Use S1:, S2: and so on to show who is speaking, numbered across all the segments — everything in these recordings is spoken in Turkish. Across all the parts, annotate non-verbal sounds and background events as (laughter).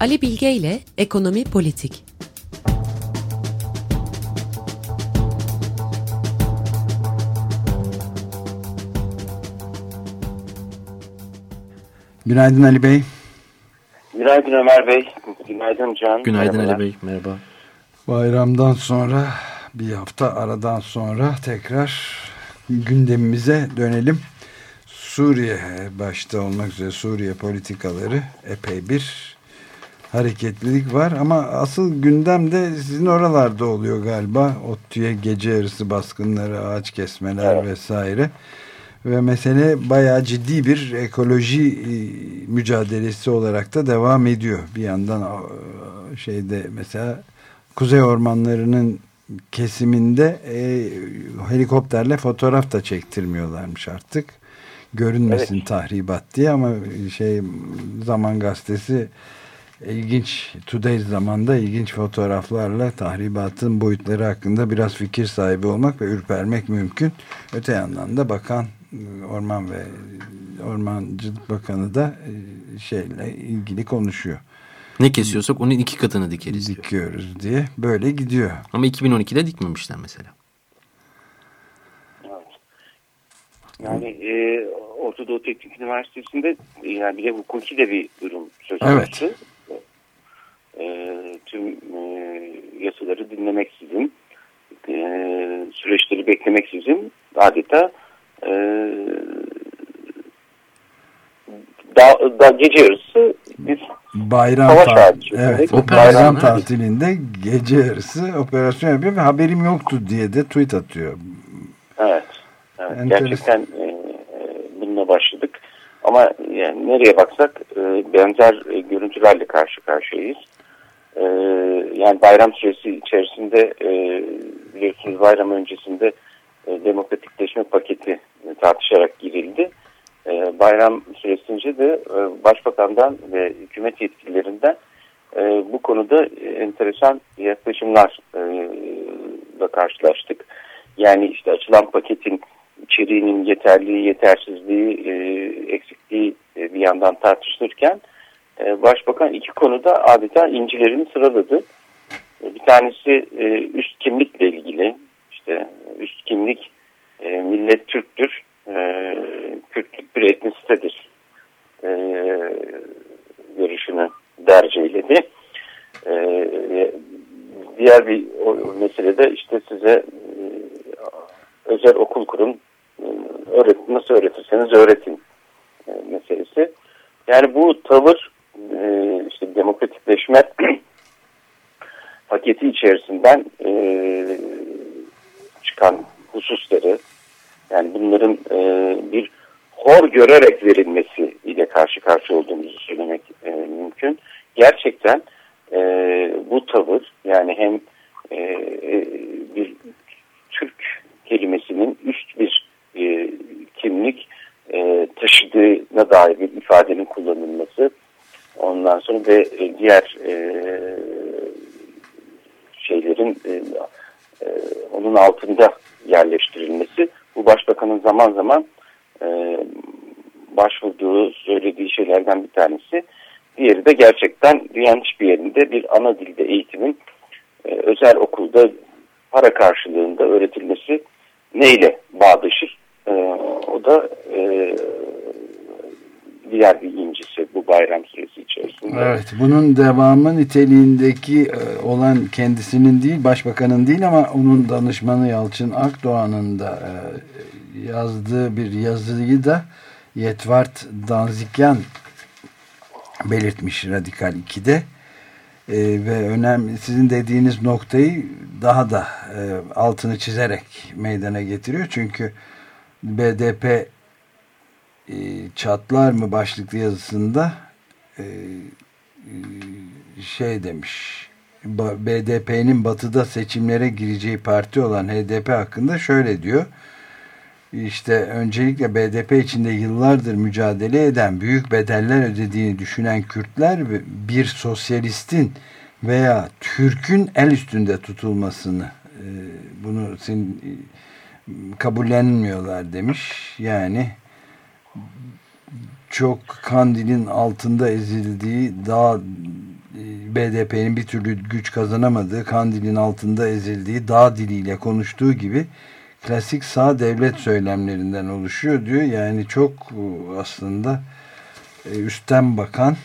S1: Ali Bilge ile Ekonomi Politik.
S2: Günaydın Ali Bey.
S3: Günaydın Ömer Bey. Günaydın Can.
S4: Günaydın Merhabalar. Ali Bey. Merhaba.
S2: Bayramdan sonra bir hafta aradan sonra tekrar gündemimize dönelim. Suriye başta olmak üzere Suriye politikaları epey bir hareketlilik var ama asıl gündem de sizin oralarda oluyor galiba. ODTÜ'ye gece yarısı baskınları, ağaç kesmeler evet. vesaire. Ve mesele bayağı ciddi bir ekoloji e, mücadelesi olarak da devam ediyor. Bir yandan şeyde mesela kuzey ormanlarının kesiminde e, helikopterle fotoğraf da çektirmiyorlarmış artık. Görünmesin evet. tahribat diye ama şey Zaman Gazetesi ilginç Today zamanda ilginç fotoğraflarla tahribatın boyutları hakkında biraz fikir sahibi olmak ve ürpermek mümkün. Öte yandan da bakan Orman ve Ormancılık Bakanı da e, şeyle ilgili konuşuyor.
S4: Ne kesiyorsak onun iki katını dikeriz
S2: Dikiyoruz diye. Böyle gidiyor.
S4: Ama 2012'de dikmemişler mesela.
S3: Yani e, Orta Doğu Teknik Üniversitesi'nde yani bir de hukuki de bir durum söz
S2: konusu. Evet.
S3: E, tüm e, yasaları dinlemeksizin, e, süreçleri beklemeksizin adeta e, da, da gece yarısı biz
S2: bayram tatil, evet, o bayram tatilinde gece yarısı operasyon yapıyor ve haberim yoktu diye de tweet atıyor.
S3: Evet. evet gerçekten e, bununla başladık. Ama yani nereye baksak e, benzer e, görüntülerle karşı karşıyayız. E, yani bayram süresi içerisinde e, biliyorsunuz bayram öncesinde e, demokratikleşme paketi tartışarak girildi. E, bayram süresince de e, başbakandan ve hükümet yetkililerinden bu konuda enteresan yaklaşımlarla karşılaştık. Yani işte açılan paketin içeriğinin yeterliği, yetersizliği, eksikliği bir yandan tartışılırken başbakan iki konuda adeta incilerini sıraladı. Tanesi üst kimlikle ilgili işte üst kimlik e, millet Türktür, e, Kürtlük bir etnisitedir e, görüşünü derceyledi. E, diğer bir o, meselede işte size e, özel okul kurun, e, öğret, nasıl öğretirseniz öğretin e, meselesi. Yani bu tavır e, işte demokratikleşme (clears throat) paketi içerisinden e, çıkan hususları yani bunların e, bir hor görerek verilmesi ile karşı karşı olduğumuzu söylemek e, mümkün. Gerçekten e, bu tavır yani hem e, e bir Türk kelimesinin üst bir e, kimlik e, taşıdığına dair bir ifadenin kullanılması ondan sonra ve e, diğer e, şeylerin e, e, onun altında yerleştirilmesi bu başbakanın zaman zaman e, başvurduğu söylediği şeylerden bir tanesi. Diğeri de gerçekten dünyanın hiçbir yerinde bir ana dilde eğitimin e, özel okulda para karşılığında öğretilmesi neyle bağdaşır? E, o da e, diğer bir incisi bu bayram süresi içerisinde.
S2: Evet bunun devamı niteliğindeki e, olan kendisinin değil başbakanın değil ama onun danışmanı Yalçın Akdoğan'ın da e, yazdığı bir yazıyı da Yetvart Danzikyan belirtmiş Radikal 2'de. Ee, ve önemli sizin dediğiniz noktayı daha da e, altını çizerek meydana getiriyor. Çünkü BDP e, çatlar mı başlıklı yazısında e, şey demiş BDP'nin batıda seçimlere gireceği parti olan HDP hakkında şöyle diyor işte öncelikle BDP içinde yıllardır mücadele eden büyük bedeller ödediğini düşünen Kürtler bir sosyalistin veya Türk'ün el üstünde tutulmasını e, bunu sin, kabullenmiyorlar demiş. Yani çok kandilin altında ezildiği daha BDP'nin bir türlü güç kazanamadığı, Kandil'in altında ezildiği, dağ diliyle konuştuğu gibi klasik sağ devlet söylemlerinden oluşuyor diyor. Yani çok aslında e, üstten bakan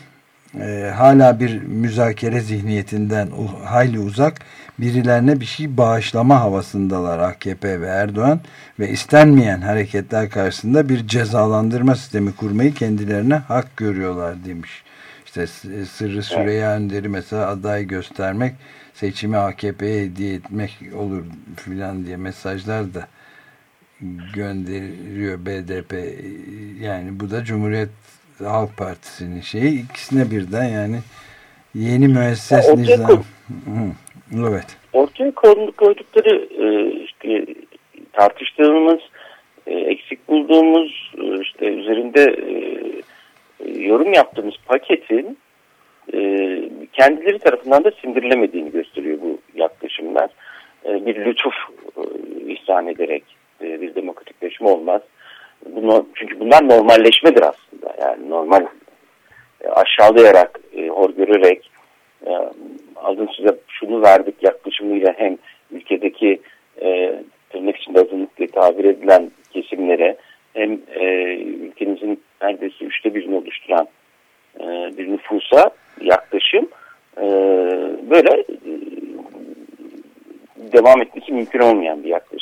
S2: e, hala bir müzakere zihniyetinden hayli uzak birilerine bir şey bağışlama havasındalar AKP ve Erdoğan ve istenmeyen hareketler karşısında bir cezalandırma sistemi kurmayı kendilerine hak görüyorlar demiş. İşte Sırrı Süreyya Önder'i mesela aday göstermek seçimi AKP'ye hediye etmek olur filan diye mesajlar da gönderiyor BDP yani bu da Cumhuriyet Halk Partisi'nin şeyi ikisine birden yani yeni müesses
S3: ya,
S2: nizam. Evet.
S3: Ortaya koydukları e, işte tartıştığımız e, eksik bulduğumuz e, işte üzerinde yorum yaptığımız paketin kendileri tarafından da sindirilemediğini gösteriyor bu yaklaşımlar. Bir lütuf ihsan ederek bir demokratikleşme olmaz. Bunu, çünkü bunlar normalleşmedir aslında. Yani normal aşağılayarak, hor görerek, alın size şunu verdik yaklaşımıyla hem ülkedeki e, tırnak içinde azınlıkla tabir edilen kesimlere hem e, ülkemizin neredeyse üçte birini oluşturan e, bir nüfusa yaklaşım e, böyle e, devam etmesi mümkün olmayan bir yaklaşımdır.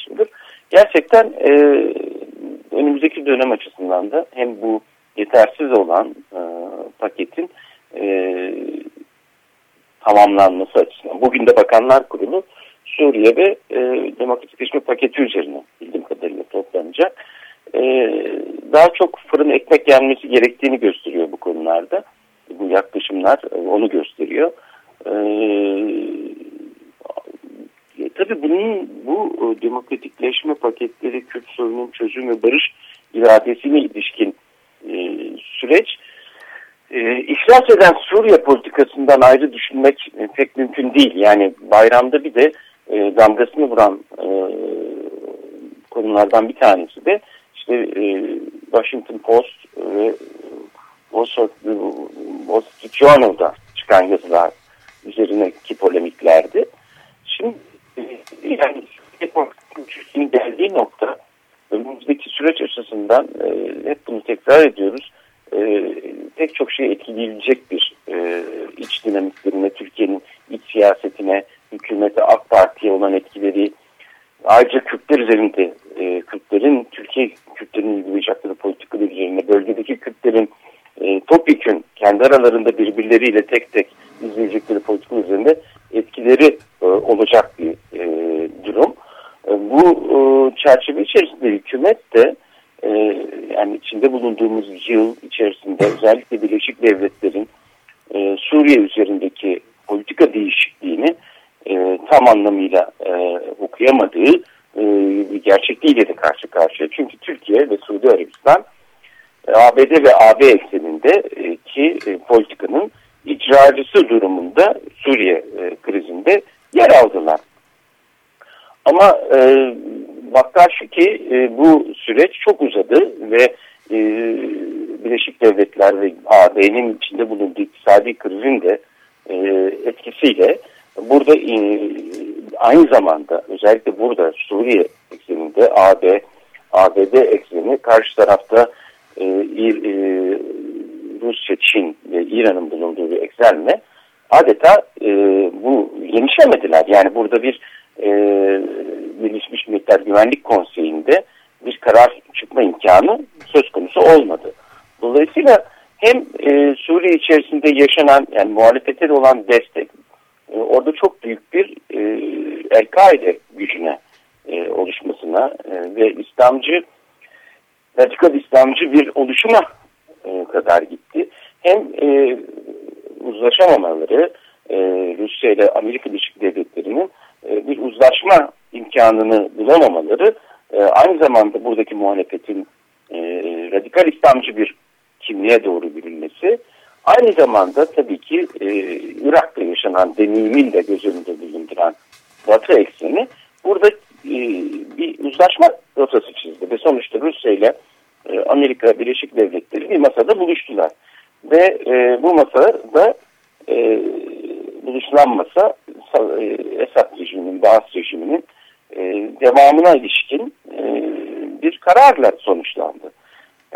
S3: Gerçekten e, önümüzdeki dönem açısından da hem bu yetersiz olan e, paketin e, tamamlanması açısından. Bugün de Bakanlar Kurulu Suriye ve e, demokratikleşme paketi üzerine bildiğim kadarıyla toplanacak. E, daha çok fırın ekmek yenmesi gerektiğini gösteriyor bu konularda. Bu yaklaşımlar e, onu gösteriyor. E, tabii bunun bu e, demokratikleşme paketleri, Kürt sorunun çözüm ve barış iradesine ilişkin e, süreç e, iflas eden Suriye politikasından ayrı düşünmek e, pek mümkün değil. Yani bayramda bir de e, damgasını vuran e, konulardan bir tanesi de işte e, Washington Post ve Wall Street Journal'da çıkan yazılar üzerindeki polemiklerdi. Şimdi yani Türkiye'nin geldiği nokta önümüzdeki süreç açısından e, hep bunu tekrar ediyoruz. E, pek çok şey etkileyebilecek bir e, iç dinamiklerine, Türkiye'nin iç siyasetine, hükümete, AK Parti'ye olan etkileri, ayrıca Kürtler üzerinde, e, Kürtlerin, Türkiye Kürtlerin uygulayacakları politikalar üzerine, bölgedeki Kürtlerin e, topyekün kendi aralarında birbirleriyle tek tek izleyecekleri politika üzerinde etkileri e, olacak bir e, durum. E, bu e, çerçeve içerisinde hükümet de e, yani içinde bulunduğumuz yıl içerisinde özellikle Birleşik Devletler'in e, Suriye üzerindeki politika değişikliğini e, tam anlamıyla e, okuyamadığı e, gerçekliğiyle de karşı karşıya. Çünkü Türkiye ve Suudi Arabistan e, ABD ve AB ekseninde e, ki e, politikanın icracısı durumunda Suriye e, krizinde yer aldılar. Ama e, Vakka şu ki e, bu süreç çok uzadı ve e, Birleşik Devletler ve AB'nin içinde bulunduğu iktisadi krizin de e, etkisiyle burada e, aynı zamanda özellikle burada Suriye ekseninde AB, ABD ekseni karşı tarafta e, e, Rusya, Çin ve İran'ın bulunduğu bir eksenle adeta e, bu yenişemediler. Yani burada bir e, Birleşmiş Milletler Güvenlik Konseyi'nde bir karar çıkma imkanı söz konusu olmadı. Dolayısıyla hem e, Suriye içerisinde yaşanan yani muhalefete olan destek e, orada çok büyük bir e, El-Kaide gücüne e, oluşmasına e, ve İslamcı radikal İslamcı bir oluşuma e, kadar gitti. Hem e, uzlaşamamaları e, Rusya ile Amerika Birleşik Devletleri'nin e, bir uzlaşma imkanını bulamamaları e, aynı zamanda buradaki muhalefetin e, radikal İslamcı bir kimliğe doğru bilinmesi aynı zamanda tabii ki Irak'ta yaşanan deneyimin de göz önünde bulunduran Batı ekseni burada bir uzlaşma rotası çizdi ve sonuçta Rusya ile Amerika Birleşik Devletleri bir masada buluştular ve bu masada e, Esad rejiminin, Bağız rejiminin e, devamına ilişkin e, bir kararla sonuçlandı.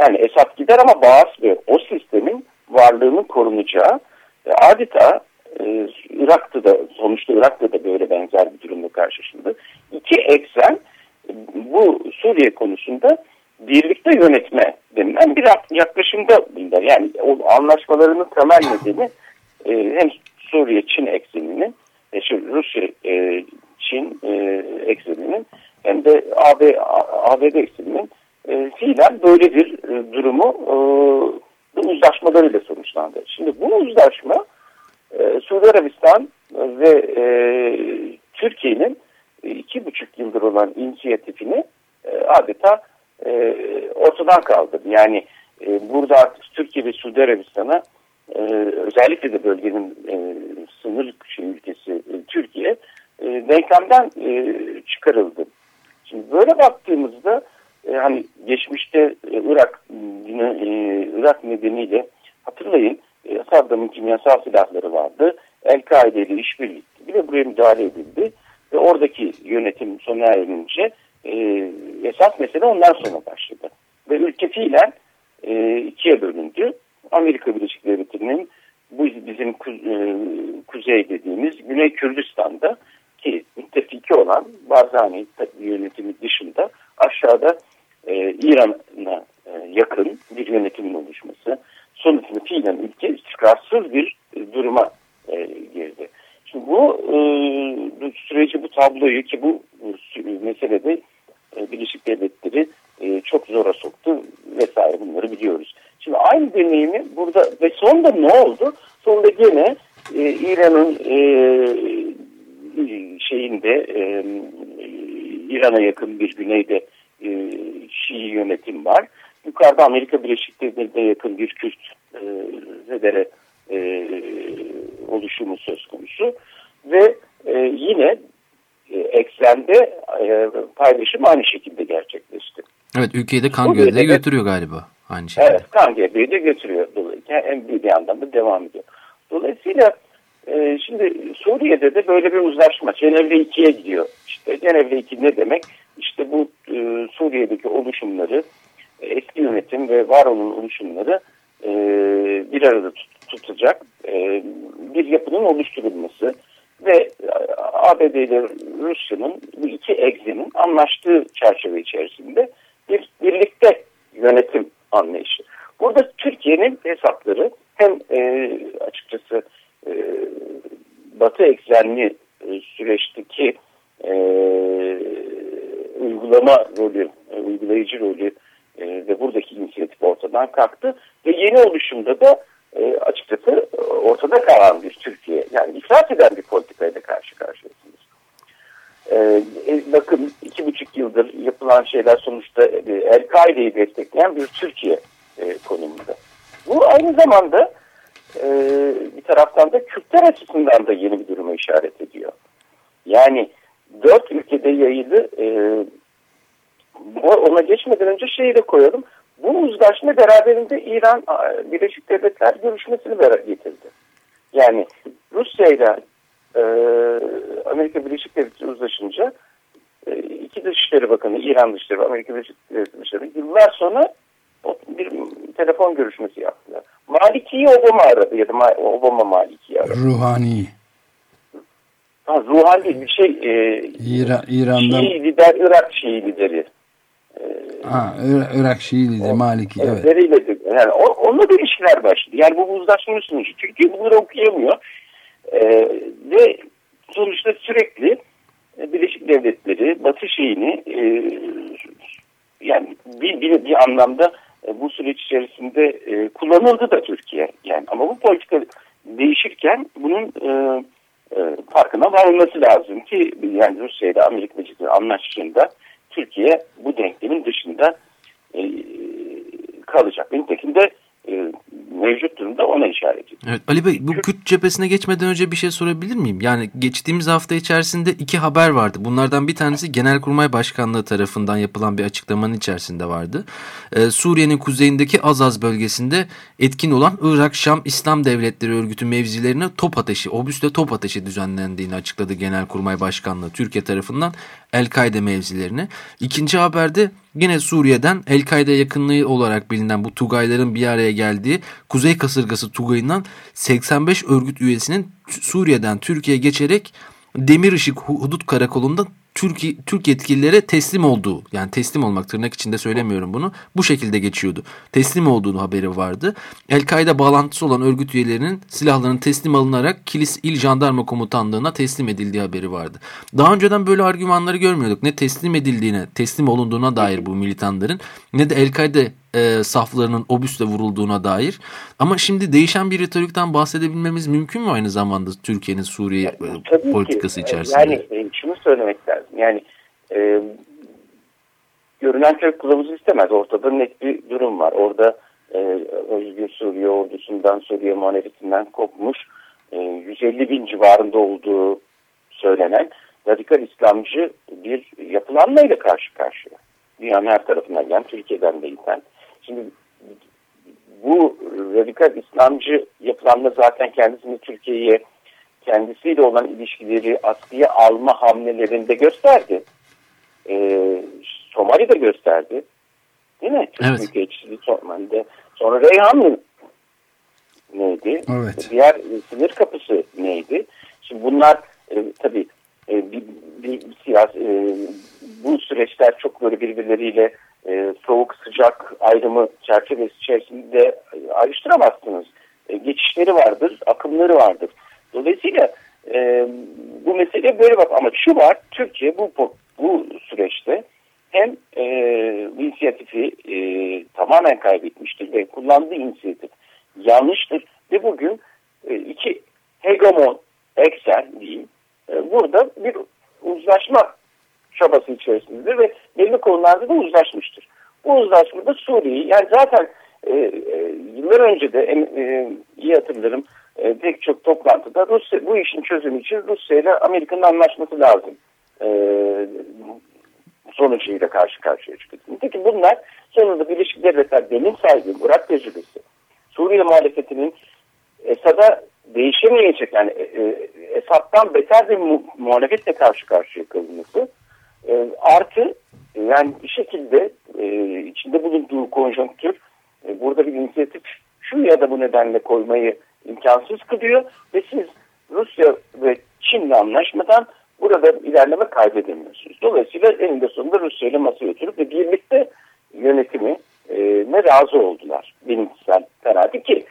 S3: Yani Esad gider ama Bağız ve o sistemin varlığının korunacağı e, adeta e, Irak'ta da sonuçta Irak'ta da böyle benzer bir durumla karşılaşıldı. İki eksen bu Suriye konusunda birlikte yönetme denilen bir yaklaşımda bunda. Yani o anlaşmalarının temel nedeni e, hem Suriye-Çin e, Rusya-Çin e, ekseninin hem de AB, ABD ekseninin e, fiilen böyle bir e, durumu e, uzlaşmalarıyla sonuçlandı. Şimdi bu uzlaşma e, Suudi Arabistan ve e, Türkiye'nin iki buçuk yıldır olan inisiyatifini e, adeta e, ortadan kaldırdı. Yani e, burada artık Türkiye ve Suudi Arabistan'a e, özellikle de bölgenin e, sınır şey, ülkesi e, Türkiye e, denklemden e, çıkarıldı. Şimdi böyle baktığımızda e, hani geçmişte e, Irak e, Irak nedeniyle hatırlayın e, Saddam'ın kimyasal silahları vardı. El-Kaide ile işbirliği bir de buraya müdahale edildi ve oradaki yönetim sona erince e, esas mesele ondan sonra başladı. Ve ülke fiilen e, ikiye bölündü. Amerika Birleşik Devletleri'nin bu bizim e, kuzey dediğimiz Güney Kürdistan'da ki müttefiki olan Barzani yönetimi dışında aşağıda e, İran'a e, yakın bir yönetimin oluşması sonucunda fiilen ülke istikrarsız bir e, duruma e, girdi. Şimdi bu e, süreci bu tabloyu ki bu, bu meselede e, Birleşik Devletleri e, çok zora soktu vesaire bunları biliyoruz. Şimdi aynı deneyimi burada ve sonunda ne oldu? Sonunda gene e, İran'ın e, şeyinde e, İran'a yakın bir güneyde e, Şii yönetim var. Yukarıda Amerika Birleşik Devletleri'ne yakın bir Kürt e, zedere e, oluşumu söz konusu. Ve e, yine e, eksende e, paylaşım aynı şekilde gerçekleşti.
S4: Evet ülkeyi de kan gövde götürüyor galiba aynı şekilde.
S3: Evet kan gövdeyi de götürüyor. Dolayısıyla hem bir yandan da devam ediyor. Dolayısıyla e, şimdi Suriye'de de böyle bir uzlaşma Cenevre 2'ye gidiyor. İşte Cenevre 2 ne demek? İşte bu e, Suriye'deki oluşumları e, eski yönetim ve var olan oluşumları e, bir arada tut, tutacak e, bir yapının oluşturulması ve ABD ile Rusya'nın bu iki egzenin anlaştığı çerçeve içerisinde bir birlikte yönetim anlayışı. Burada Türkiye'nin hesapları hem e, açıkçası e, Batı eksenli e, süreçteki e, uygulama rolü, e, uygulayıcı rolü e, ve buradaki inisiyatif ortadan kalktı ve yeni oluşumda da e, açıkçası ortada kalan bir Türkiye yani iflas eden bir politikayla karşı karşıyasınız. E, e, bakın iki buçuk yıldır yapılan şeyler sonuçta e, El-Kaide'yi destekleyen bir Türkiye e, konumunda. Bu aynı zamanda e, bir taraftan da Kürtler açısından da yeni bir duruma işaret ediyor. Yani dört ülkede yayılı e, ona geçmeden önce şeyi de koyalım. Bu uzlaşma beraberinde İran Birleşik Devletler görüşmesini getirdi. Yani Rusya ile e, Amerika Birleşik Devletleri uzlaşınca e, iki Dışişleri Bakanı, İran Dışişleri Amerika Birleşik Devletleri yıllar sonra bir telefon görüşmesi yaptılar. Maliki'yi Obama aradı ya da Obama Maliki'yi aradı.
S2: Ruhani.
S3: Ha, Ruhani bir şey e,
S2: İran, İran'dan
S3: Şii lider, Irak Şii lideri.
S2: Ha, Irak Şii lideri Maliki. Evet.
S3: evet. Yani onunla da ilişkiler başladı. Yani bu uzlaşmanın sonucu. Türkiye bunları okuyamıyor. Ee, ve sonuçta sürekli e, Birleşik Devletleri Batı şeyini e, yani bir, bir, bir anlamda e, bu süreç içerisinde e, kullanıldı da Türkiye. Yani ama bu politika değişirken bunun e, e, farkına varılması lazım ki yani Rusya ile Amerika Birleşik anlaştığında Türkiye bu denklemin dışında e, kalacak. Nitekim de e, mevcut durumda ona işaret ediyor.
S4: Evet, Ali Bey bu Kürt cephesine geçmeden önce bir şey sorabilir miyim? Yani geçtiğimiz hafta içerisinde iki haber vardı. Bunlardan bir tanesi Genelkurmay Başkanlığı tarafından yapılan bir açıklamanın içerisinde vardı. Ee, Suriye'nin kuzeyindeki Azaz bölgesinde etkin olan Irak-Şam İslam Devletleri Örgütü mevzilerine top ateşi, obüste top ateşi düzenlendiğini açıkladı Genelkurmay Başkanlığı Türkiye tarafından El-Kaide mevzilerine. İkinci haberde yine Suriye'den El-Kaide yakınlığı olarak bilinen bu Tugayların bir araya geldiği Kuzey Kasırgası Tugay'ından 85 örgüt üyesinin Suriye'den Türkiye'ye geçerek Demir Işık Hudut Karakolu'nda Türkiye, Türk yetkililere teslim olduğu yani teslim olmak tırnak içinde söylemiyorum bunu bu şekilde geçiyordu. Teslim olduğunu haberi vardı. El-Kaide bağlantısı olan örgüt üyelerinin silahlarının teslim alınarak Kilis İl Jandarma Komutanlığı'na teslim edildiği haberi vardı. Daha önceden böyle argümanları görmüyorduk. Ne teslim edildiğine, teslim olunduğuna dair bu militanların ne de El-Kaide e, saflarının obüsle vurulduğuna dair. Ama şimdi değişen bir retorikten bahsedebilmemiz mümkün mü aynı zamanda Türkiye'nin Suriye ya, politikası ki. içerisinde?
S3: Yani şunu söylemek. Yani e, görünen köy kılavuzu istemez. Ortada net bir durum var. Orada e, Özgür Suriye ordusundan, Suriye muhalefetinden kopmuş e, 150 bin civarında olduğu söylenen radikal İslamcı bir yapılanmayla karşı karşıya. Dünyanın her tarafından gelen, Türkiye'den de iten. Şimdi bu radikal İslamcı yapılanma zaten kendisini Türkiye'ye kendisiyle olan ilişkileri askıya alma hamlelerinde gösterdi. Ee, Somali'de gösterdi. Değil mi? Türk evet. Büyükelçisi Somali'de. Sonra Reyhanlı neydi? Evet. Diğer e, sınır kapısı neydi? Şimdi bunlar e, tabii e, bir, bir siyasi e, bu süreçler çok böyle birbirleriyle e, soğuk sıcak ayrımı çerçevesi içerisinde ayrıştıramazsınız. E, geçişleri vardır, akımları vardır. Dolayısıyla e, bu mesele böyle bak ama şu var Türkiye bu bu süreçte hem e, inisiyatifi e, tamamen kaybetmiştir ve kullandığı inisiyatif yanlıştır ve bugün e, iki hegemon eksen diyeyim e, burada bir uzlaşma çabası içerisindedir ve belli konularda da uzlaşmıştır. Bu uzlaşmada Suriye'yi yani zaten e, e, yıllar önce de e, iyi hatırlarım e, pek çok toplantıda Rusya bu işin çözümü için Rusya ile Amerika'nın anlaşması lazım. E, sonucuyla karşı karşıya çıkıyor. Peki bunlar sonunda Birleşik Devletler benim saygım, Irak tecrübesi, Suriye muhalefetinin Esad'a değişemeyecek yani e, e Esad'dan beter bir mu muhalefetle karşı karşıya kalınması e, artı yani bir şekilde e, içinde bulunduğu konjonktür e, burada bir inisiyatif şu ya da bu nedenle koymayı imkansız kılıyor ve siz Rusya ve Çin'le anlaşmadan burada ilerleme kaybedemiyorsunuz. Dolayısıyla eninde sonunda Rusya ile masaya oturup ve birlikte yönetimi e, ne razı oldular. Benim kişisel kararı ki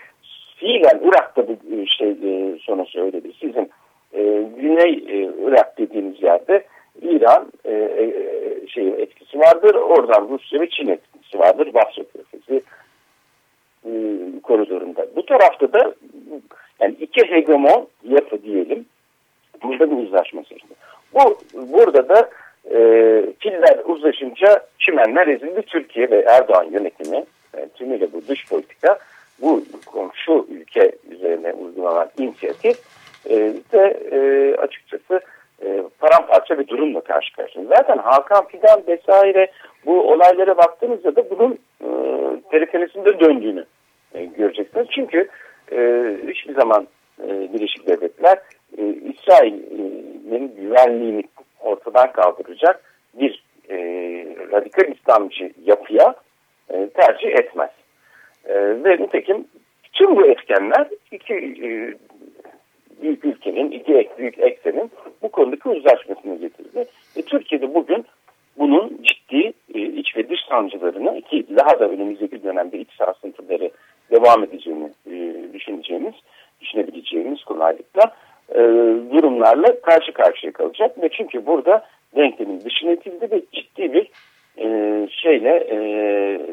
S3: fiilen Irak'ta bir şey e, sonra söyledi. Sizin e, Güney e, Irak dediğiniz yerde İran e, e, şey etkisi vardır. Oradan Rusya ve Çin etkisi vardır. Basra Körfezi e, koridorunda. Bu tarafta da yani iki hegemon yapı diyelim. Burada bir uzlaşma sözü. Bu burada da e, filler uzlaşınca çimenler ezildi. Türkiye ve Erdoğan yönetimi e, tümüyle bu dış politika bu komşu ülke üzerine uygulanan inisiyatif e, de e, açıkçası e, paramparça bir durumla karşı karşıyayız. Zaten Hakan Fidan vesaire bu olaylara baktığınızda da bunun e, periferisinde döndüğünü e, göreceksiniz. Çünkü e, hiçbir zaman e, Birleşik Devletler e, İsrail'in güvenliğini ortadan kaldıracak bir e, radikal İslamcı yapıya e, tercih etmez. E, ve nitekim tüm bu etkenler iki e, büyük ülkenin, iki büyük eksenin bu konudaki uzlaşmasını getirdi. Ve Türkiye'de bugün bunun ciddi e, iç ve dış sancılarını ki daha da önümüzdeki dönemde iç sarsıntıları devam edeceğini e, düşüneceğimiz, düşünebileceğimiz kolaylıkla e, durumlarla karşı karşıya kalacak. Ve çünkü burada denklemin dışına ve ciddi bir e, şeyle e,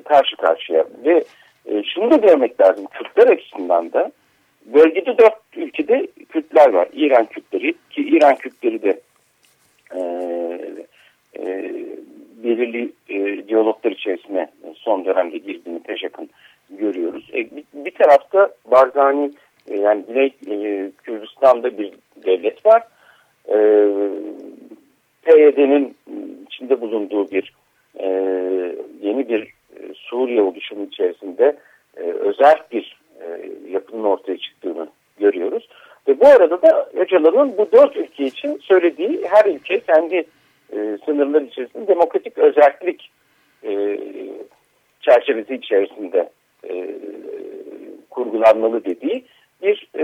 S3: karşı karşıya. Ve e, şunu da görmek lazım, Kürtler açısından da bölgede dört ülkede Kürtler var. İran Kürtleri ki İran Kürtleri de e, e, belirli e, diyaloglar içerisine son dönemde girdiğini Teşak'ın görüyoruz. Tarafta Barzani e, yani Güney e, Kürdistan'da bir devlet var. E, PYD'nin içinde bulunduğu bir e, yeni bir e, Suriye oluşumu içerisinde özel bir yapının ortaya çıktığını görüyoruz. Ve bu arada da Öcalan'ın bu dört ülke için söylediği her ülke kendi sınırları içerisinde demokratik özellik çerçevesi içerisinde kurgulanmalı dediği bir e,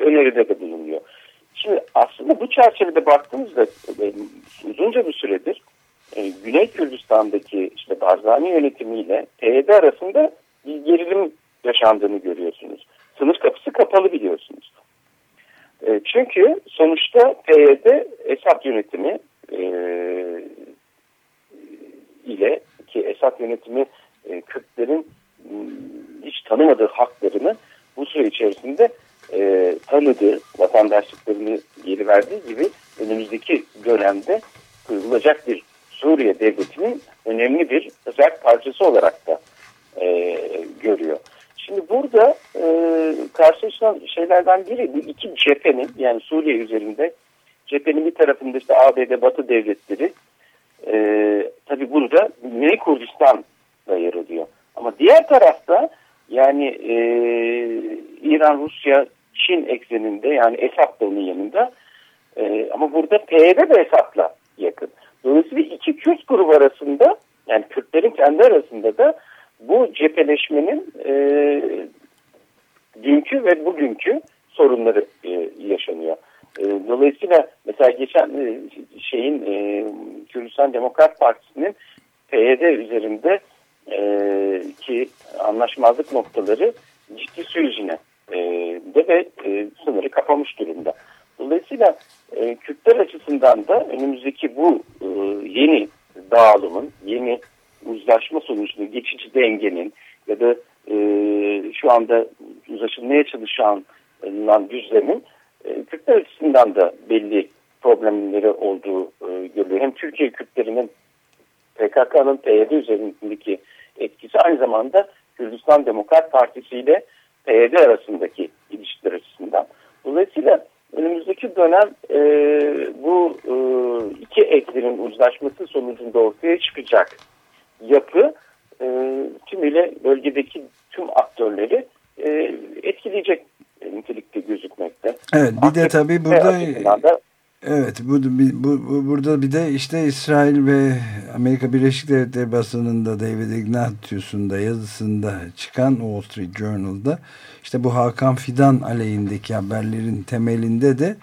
S3: öneride de bulunuyor. Şimdi aslında bu çerçevede baktığımızda e, uzunca bir süredir e, Güney Kürdistan'daki işte Barzani yönetimiyle PYD arasında bir gerilim yaşandığını görüyorsunuz. Sınır kapısı kapalı biliyorsunuz. E, çünkü sonuçta PYD Esad yönetimi e, ile ki Esad yönetimi e, Kürtlerin hiç tanımadığı haklarını bu süre içerisinde e, tanıdığı, vatandaşlıklarını geri verdiği gibi önümüzdeki dönemde kurulacak bir Suriye devletinin önemli bir özel parçası olarak da e, görüyor. Şimdi burada e, karşılaşılan şeylerden biri bu iki cephenin yani Suriye üzerinde cephenin bir tarafında işte ABD Batı devletleri e, tabi burada Güney Kürdistan'da yer alıyor. Ama diğer tarafta yani e, İran, Rusya, Çin ekseninde yani Esad onun yanında e, ama burada PYD de Esad'la yakın. Dolayısıyla iki Kürt grubu arasında yani Kürtlerin kendi arasında da bu cepheleşmenin e, dünkü ve bugünkü sorunları e, yaşanıyor. E, dolayısıyla mesela geçen e, şeyin e, Kürdistan Demokrat Partisi'nin PYD üzerinde anlaşmazlık noktaları ciddi sürecine e, de ve e, sınırı kapamış durumda. Dolayısıyla e, Kürtler açısından da önümüzdeki bu e, yeni dağılımın, yeni uzlaşma sonucunda geçici dengenin ya da e, şu anda uzlaşılmaya çalışan düzlemin e, Kürtler açısından da belli problemleri olduğu e, görülüyor. Hem Türkiye Kürtlerinin PKK'nın PYD üzerindeki etkisi aynı zamanda Kürdistan Demokrat Partisi ile PYD arasındaki ilişkiler açısından. Dolayısıyla önümüzdeki dönem e, bu e, iki eklerin uzlaşması sonucunda ortaya çıkacak yapı e, tümüyle bölgedeki tüm aktörleri e, etkileyecek nitelikte gözükmekte.
S2: Evet bir de tabii burada Evet bu, bu, bu burada bir de işte İsrail ve Amerika Birleşik Devletleri basınında David Ignatius'un da yazısında çıkan Wall Street Journal'da işte bu Hakan Fidan aleyhindeki haberlerin temelinde de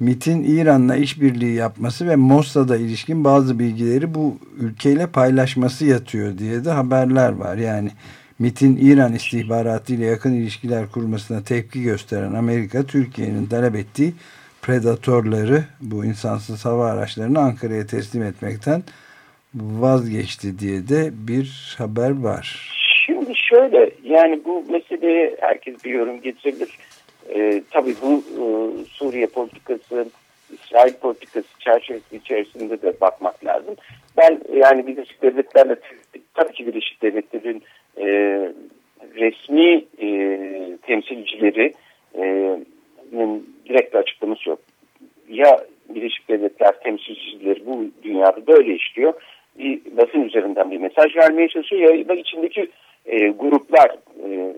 S2: MIT'in İran'la işbirliği yapması ve Mossad'a ilişkin bazı bilgileri bu ülkeyle paylaşması yatıyor diye de haberler var. Yani MIT'in İran istihbaratı ile yakın ilişkiler kurmasına tepki gösteren Amerika, Türkiye'nin talep ettiği predatörleri bu insansız hava araçlarını Ankara'ya teslim etmekten vazgeçti diye de bir haber var.
S3: Şimdi şöyle yani bu meseleye herkes bir yorum getirebilir. Ee, tabii bu e, Suriye politikası, İsrail politikası çerçevesi içerisinde de bakmak lazım. Ben yani Birleşik Devletler'le tabii ki Birleşik Devletler'in e, resmi e, temsilcileri e, direkt bir açıklaması yok. Ya Birleşik Devletler temsilcileri bu dünyada böyle işliyor. Bir basın üzerinden bir mesaj vermeye çalışıyor ya da içindeki e, gruplar e,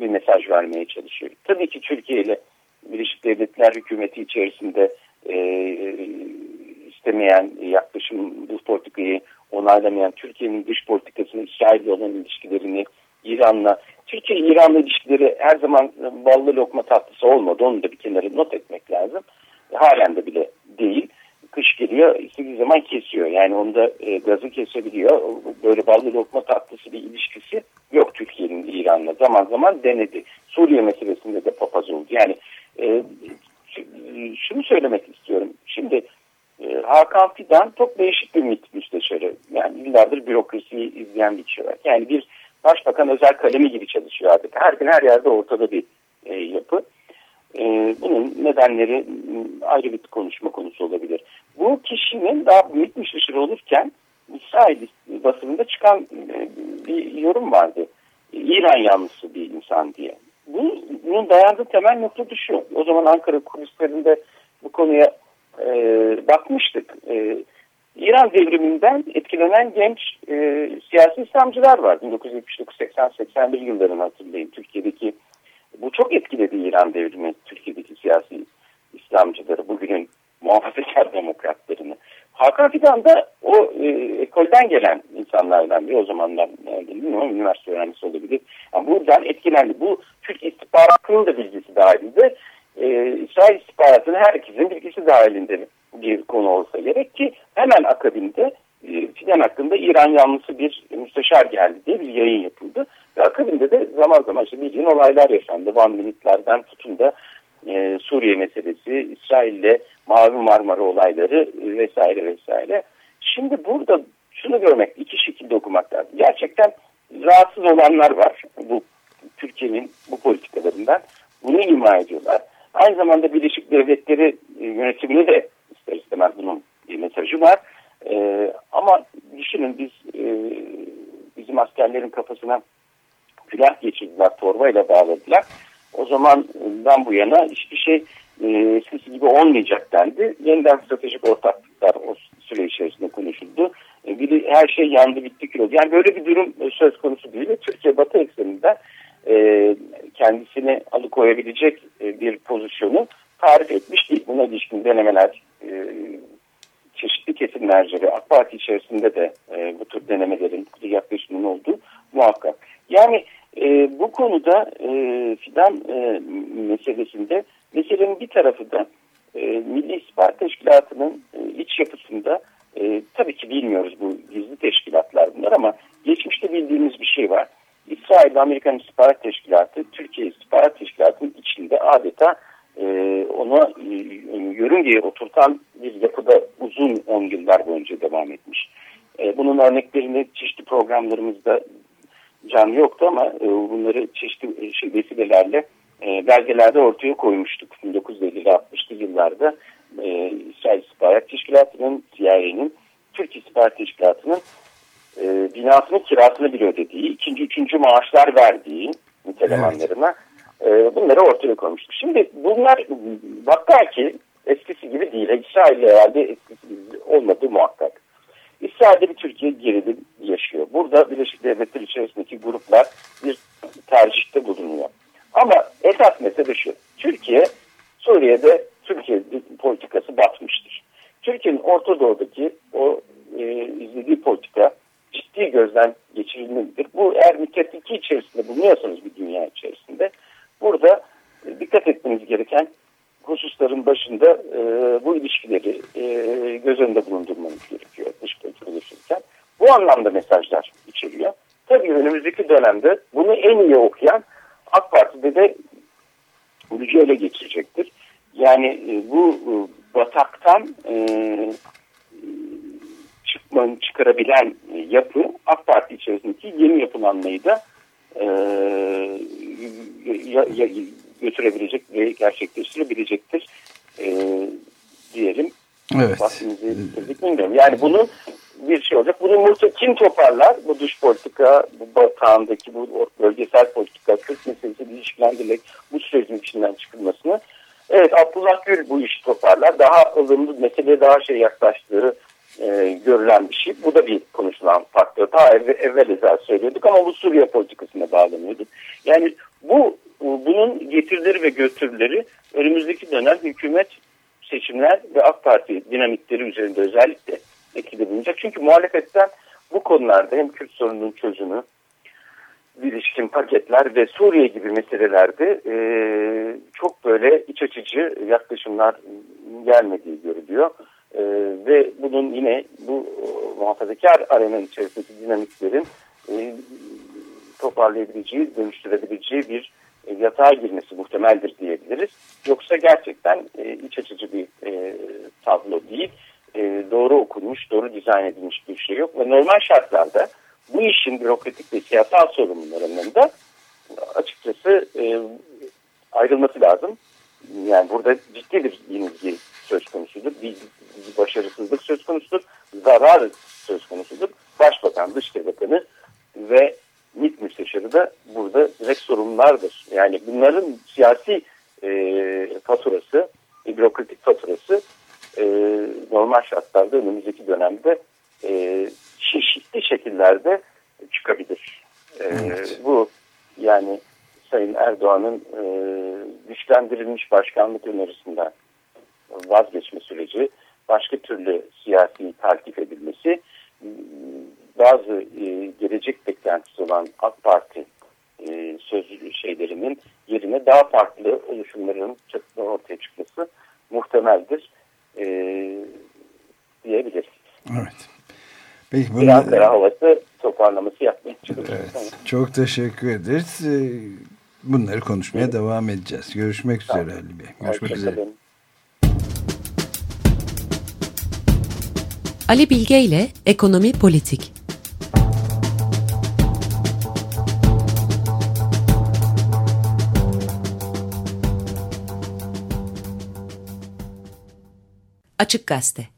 S3: bir mesaj vermeye çalışıyor. Tabii ki Türkiye ile Birleşik Devletler hükümeti içerisinde e, istemeyen yaklaşım bu politikayı onaylamayan Türkiye'nin dış politikasını İsrail'le olan ilişkilerini İran'la Türkiye-İran'la ilişkileri her zaman ballı lokma tatlısı olmadı. Onu da bir kenara not etmek lazım. Halen de bile değil. Kış geliyor, istediği zaman kesiyor. Yani onda e, gazı kesebiliyor. Böyle ballı lokma tatlısı bir ilişkisi yok Türkiye'nin İran'la. Zaman zaman denedi. Suriye meselesinde de papaz oldu. Yani e, şunu söylemek istiyorum. Şimdi e, Hakan Fidan çok değişik bir MİT müsteşarı. Yani yıllardır bürokrasiyi izleyen bir kişi. Yani bir başbakan özel kalemi gibi çalışıyor artık. Her gün her yerde ortada bir e, yapı. E, bunun nedenleri ayrı bir konuşma konusu olabilir. Bu kişinin daha büyük müsteşarı olurken İsrail basınında çıkan e, bir yorum vardı. İran yanlısı bir insan diye. Bu, bunun dayandığı temel nokta şu. O zaman Ankara kulislerinde bu konuya e, bakmıştık. E, İran devriminden etkilenen genç e, siyasi İslamcılar var. 1979-80-81 yıllarını hatırlayın. Türkiye'deki bu çok etkiledi İran devrimi Türkiye'deki siyasi İslamcıları, bugünün muhafazakar (laughs) demokratlarını. Hakan Fidan da o e, ekolden gelen insanlardan bir o zamandan e, bilmiyorum üniversite öğrencisi olabilir. Yani buradan etkilendi. Bu Türk istihbaratının da bilgisi dahilinde e, İsrail istihbaratının herkesin bilgisi dahilinde bir konu olsa gerek ki hemen akabinde e, Fidan hakkında İran yanlısı bir müsteşar geldi diye bir yayın yapıldı. Ve akabinde de zaman zaman işte bildiğin olaylar yaşandı. Van Minitler'den tutun da e, Suriye meselesi, İsrail'le Mavi Marmara olayları e, vesaire vesaire. Şimdi burada şunu görmek, iki şekilde okumak lazım. Gerçekten rahatsız olanlar var bu Türkiye'nin bu politikalarından. Bunu ima ediyorlar. Aynı zamanda Birleşik Devletleri e, yönetimini de ister istemez bunun bir mesajı var. E, ama düşünün biz e, askerlerin kafasına külah geçirdiler, torbayla bağladılar. O zamandan bu yana hiçbir şey e, eskisi gibi olmayacak dendi. Yeniden stratejik ortaklıklar o süre içerisinde konuşuldu. E, biri her şey yandı bitti kilo. Yani böyle bir durum söz konusu değil. Türkiye Batı ekseninde e, kendisini alıkoyabilecek e, bir pozisyonu tarif etmiş değil. Buna ilişkin denemeler e, çeşitli kesimlerce ve AK Parti içerisinde de e, bu tür denemelerin, bu tür yaklaşımın olduğu muhakkak. Yani e, bu konuda e, fidan e, meselesinde meselenin bir tarafı da e, Milli İstihbarat Teşkilatı'nın e, iç yapısında e, tabii ki bilmiyoruz bu gizli teşkilatlar bunlar ama geçmişte bildiğimiz bir şey var. İsrail ve Amerikan İstihbarat Teşkilatı Türkiye İstihbarat Teşkilatı'nın içinde adeta e, ona e, yörüngeye oturtan bir yapıda uzun 10 yıllar boyunca devam etmiş. E, bunun örneklerini çeşitli programlarımızda canlı yoktu ama e, bunları çeşitli şey, vesilelerle e, belgelerde ortaya koymuştuk. 1950'li 60'lı yıllarda e, İsrail İstihbarat Teşkilatı'nın, CIA'nin, Türk İstihbarat Teşkilatı'nın e, binasının kirasını bile ödediği, ikinci, üçüncü maaşlar verdiği nitelemanlarına evet. e, bunları ortaya koymuştuk. Şimdi bunlar vakka ki eskisi gibi değil. İsrail herhalde eskisi gibi olmadığı muhakkak. İsrail'de bir Türkiye gerilim yaşıyor. Burada Birleşik Devletler içerisindeki gruplar bir tercihte bulunuyor. Ama esas mesele şu. Türkiye Suriye'de Türkiye politikası batmıştır. Türkiye'nin Orta Doğu'daki o e, izlediği politika ciddi gözden geçirilmelidir. Bu eğer müttefiki içerisinde bulunuyorsanız bir dünya içerisinde burada e, dikkat etmeniz gereken hususların başında e, bu ilişkileri e, göz önünde bulundurmanız gerekiyor dış politika geliştirirken. Bu anlamda mesajlar içeriyor. Tabii dönemde bunu en iyi okuyan AK Parti'de de gücü ele geçirecektir. Yani e, bu e, bataktan e, çıkmanı çıkarabilen yapı AK Parti içerisindeki yeni yapılanmayı da götürebilecek ve gerçekleştirebilecektir diyelim. Evet. Vaktimizi bitirdik bilmiyorum. Yani bunu bir şey olacak. Bunu kim toparlar? Bu dış politika, bu batağındaki bu bölgesel politika, Kürt meselesi ilişkilendirerek bu sürecin içinden çıkılmasını. Evet Abdullah Gül bu işi toparlar. Daha ılımlı meseleye daha şey yaklaştığı e, görülen bir şey. Bu da bir konuşulan faktör. Daha evvel, evvel ezel söylüyorduk ama bu Suriye politikasına bağlanıyorduk. Yani bu bunun getirileri ve götürüleri önümüzdeki dönem hükümet seçimler ve AK Parti dinamikleri üzerinde özellikle etkili bulunacak. Çünkü muhalefetten bu konularda hem Kürt sorununun çözümü, ilişkin paketler ve Suriye gibi meselelerde e, çok böyle iç açıcı yaklaşımlar gelmediği görülüyor. E, ve bunun yine bu e, muhafazakar arenanın içerisindeki dinamiklerin e, toparlayabileceği, dönüştürebileceği bir e, yatağa girmesi muhtemeldir diyebiliriz. Yoksa gerçekten e, iç açıcı bir e, tablo değil. E, doğru okunmuş, doğru dizayn edilmiş bir şey yok. Ve normal şartlarda bu işin bürokratik ve siyasal sorumlularının da açıkçası e, ayrılması lazım. Yani burada ciddi bir yenilgi söz konusudur. Bir, bir başarısızlık söz konusudur. Zarar söz konusudur. Başbakan, Dışişleri Bakanı ve MİT müsteşarı da vardır. Yani bunların siyasi e, faturası, bürokratik faturası e, normal şartlarda önümüzdeki dönemde e, çeşitli şekillerde çıkabilir. E, evet. Bu yani Sayın Erdoğan'ın e, güçlendirilmiş başkanlık önerisinden vazgeçme süreci, başka türlü siyasi takip edilmesi, bazı e, gelecek beklentisi olan AK Parti e, söz şeylerinin yerine daha farklı oluşumların ortaya çıkması muhtemeldir e, diyebiliriz.
S2: Evet. Peki
S3: bunu... Biraz ferah havası toparlaması yapmaya çalışıyoruz.
S2: Evet, çok teşekkür ederiz. E, bunları konuşmaya evet. devam edeceğiz. Görüşmek üzere Ali Bey.
S4: Görüşmek üzere.
S1: Ali Bilge ile Ekonomi Politik Açık Gazete